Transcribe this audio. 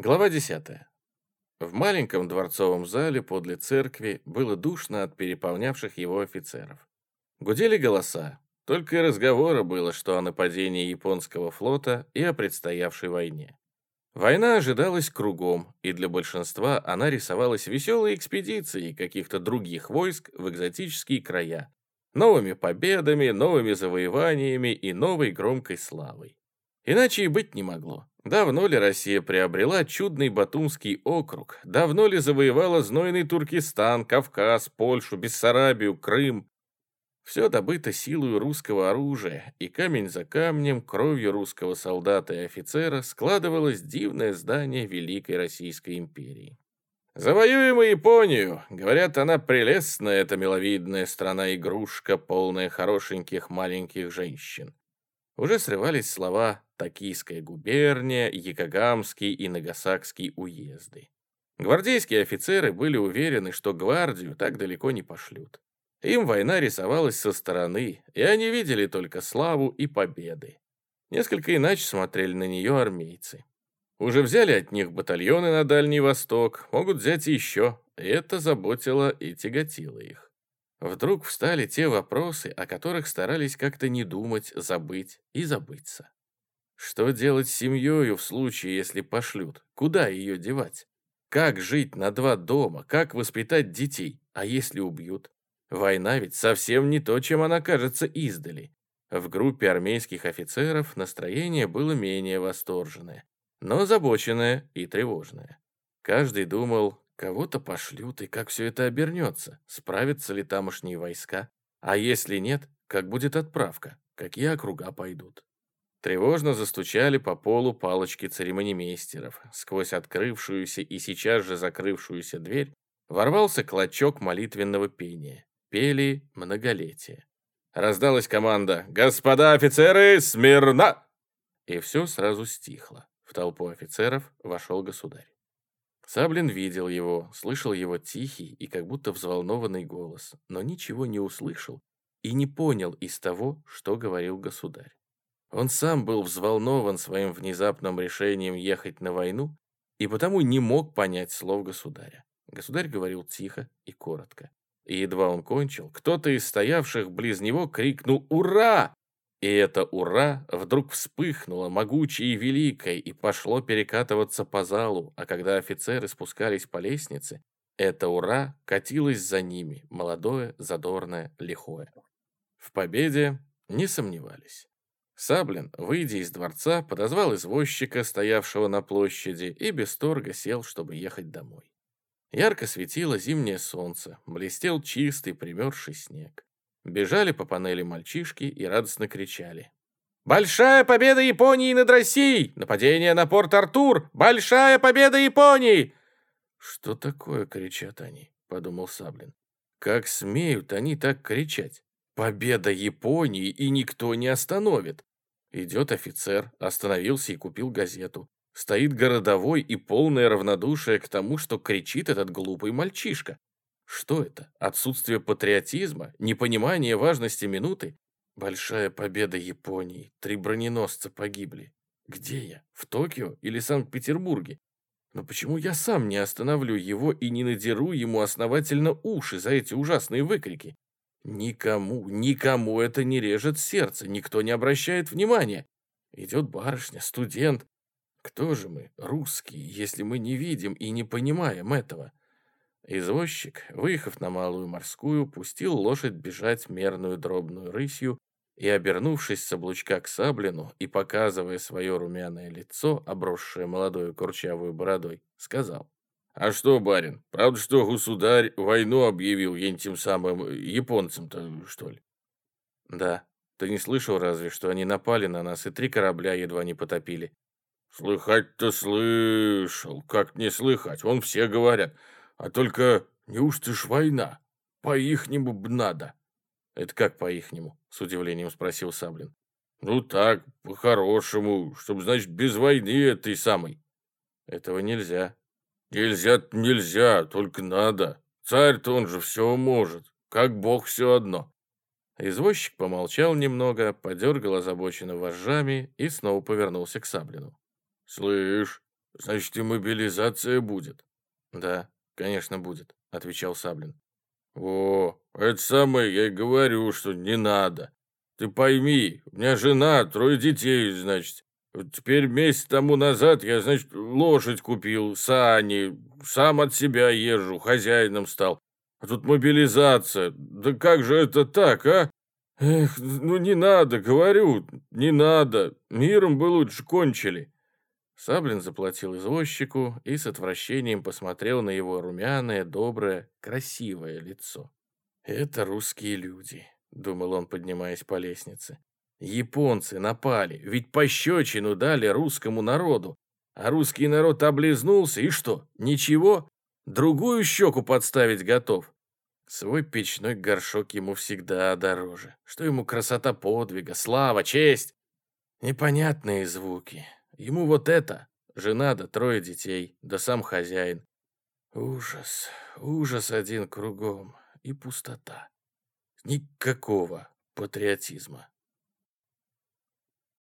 Глава 10. В маленьком дворцовом зале подле церкви было душно от переполнявших его офицеров. Гудели голоса, только и разговора было, что о нападении японского флота и о предстоявшей войне. Война ожидалась кругом, и для большинства она рисовалась веселой экспедицией каких-то других войск в экзотические края, новыми победами, новыми завоеваниями и новой громкой славой. Иначе и быть не могло. Давно ли Россия приобрела чудный Батумский округ? Давно ли завоевала знойный Туркестан, Кавказ, Польшу, Бессарабию, Крым? Все добыто силой русского оружия, и камень за камнем, кровью русского солдата и офицера складывалось дивное здание Великой Российской империи. «Завоюем Японию!» Говорят, она прелестная, эта миловидная страна-игрушка, полная хорошеньких маленьких женщин. Уже срывались слова Токийская губерния, Якогамский и Нагасакский уезды. Гвардейские офицеры были уверены, что гвардию так далеко не пошлют. Им война рисовалась со стороны, и они видели только славу и победы. Несколько иначе смотрели на нее армейцы. Уже взяли от них батальоны на Дальний Восток, могут взять еще, и это заботило и тяготило их. Вдруг встали те вопросы, о которых старались как-то не думать, забыть и забыться. Что делать с семьей в случае, если пошлют? Куда ее девать? Как жить на два дома? Как воспитать детей? А если убьют? Война ведь совсем не то, чем она кажется издали. В группе армейских офицеров настроение было менее восторженное, но озабоченное и тревожное. Каждый думал, кого-то пошлют и как все это обернется, справятся ли тамошние войска, а если нет, как будет отправка, какие округа пойдут. Тревожно застучали по полу палочки церемонимейстеров. Сквозь открывшуюся и сейчас же закрывшуюся дверь ворвался клочок молитвенного пения. Пели многолетие. Раздалась команда «Господа офицеры, смирно!» И все сразу стихло. В толпу офицеров вошел государь. Саблин видел его, слышал его тихий и как будто взволнованный голос, но ничего не услышал и не понял из того, что говорил государь. Он сам был взволнован своим внезапным решением ехать на войну и потому не мог понять слов государя. Государь говорил тихо и коротко. И едва он кончил, кто-то из стоявших близ него крикнул «Ура!». И это «Ура!» вдруг вспыхнуло могучее и великое и пошло перекатываться по залу, а когда офицеры спускались по лестнице, это «Ура!» катилось за ними, молодое, задорное, лихое. В победе не сомневались. Саблин, выйдя из дворца, подозвал извозчика, стоявшего на площади, и без торга сел, чтобы ехать домой. Ярко светило зимнее солнце, блестел чистый примерзший снег. Бежали по панели мальчишки и радостно кричали. «Большая победа Японии над Россией! Нападение на порт Артур! Большая победа Японии!» «Что такое?» — кричат они, — подумал Саблин. «Как смеют они так кричать? Победа Японии, и никто не остановит!» Идет офицер, остановился и купил газету. Стоит городовой и полное равнодушие к тому, что кричит этот глупый мальчишка. Что это? Отсутствие патриотизма? Непонимание важности минуты? Большая победа Японии. Три броненосца погибли. Где я? В Токио или Санкт-Петербурге? Но почему я сам не остановлю его и не надеру ему основательно уши за эти ужасные выкрики? Никому, никому это не режет сердце, никто не обращает внимания. Идет барышня, студент. Кто же мы, русские, если мы не видим и не понимаем этого? Извозчик, выехав на Малую Морскую, пустил лошадь бежать мерную дробную рысью и, обернувшись с облучка к Саблину и показывая свое румяное лицо, обросшее молодой курчавой бородой, сказал. «А что, барин, правда, что государь войну объявил этим самым э, японцам-то, что ли?» «Да. Ты не слышал разве, что они напали на нас и три корабля едва не потопили?» «Слыхать-то слышал. Как не слыхать? Вон все говорят. А только неужто ж война? По-ихнему б надо». «Это как по-ихнему?» — с удивлением спросил Саблин. «Ну так, по-хорошему, чтобы, значит, без войны этой самой». «Этого нельзя. Нельзя нельзя, только надо. Царь-то он же все может, как бог все одно. Извозчик помолчал немного, подергал озабоченно вожжами и снова повернулся к Саблину. «Слышь, Значит, и мобилизация будет. Да, конечно, будет, отвечал Саблин. О, это самое я и говорю, что не надо. Ты пойми, у меня жена, трое детей, значит. Теперь месяц тому назад я, значит, лошадь купил, сани, сам от себя езжу, хозяином стал. А тут мобилизация. Да как же это так, а? Эх, ну не надо, говорю, не надо. Миром бы лучше кончили. Саблин заплатил извозчику и с отвращением посмотрел на его румяное, доброе, красивое лицо. «Это русские люди», — думал он, поднимаясь по лестнице. «Японцы напали, ведь пощечину дали русскому народу. А русский народ облизнулся, и что, ничего? Другую щеку подставить готов. Свой печной горшок ему всегда дороже. Что ему красота подвига, слава, честь? Непонятные звуки. Ему вот это, жена да трое детей, да сам хозяин. Ужас, ужас один кругом и пустота. Никакого патриотизма.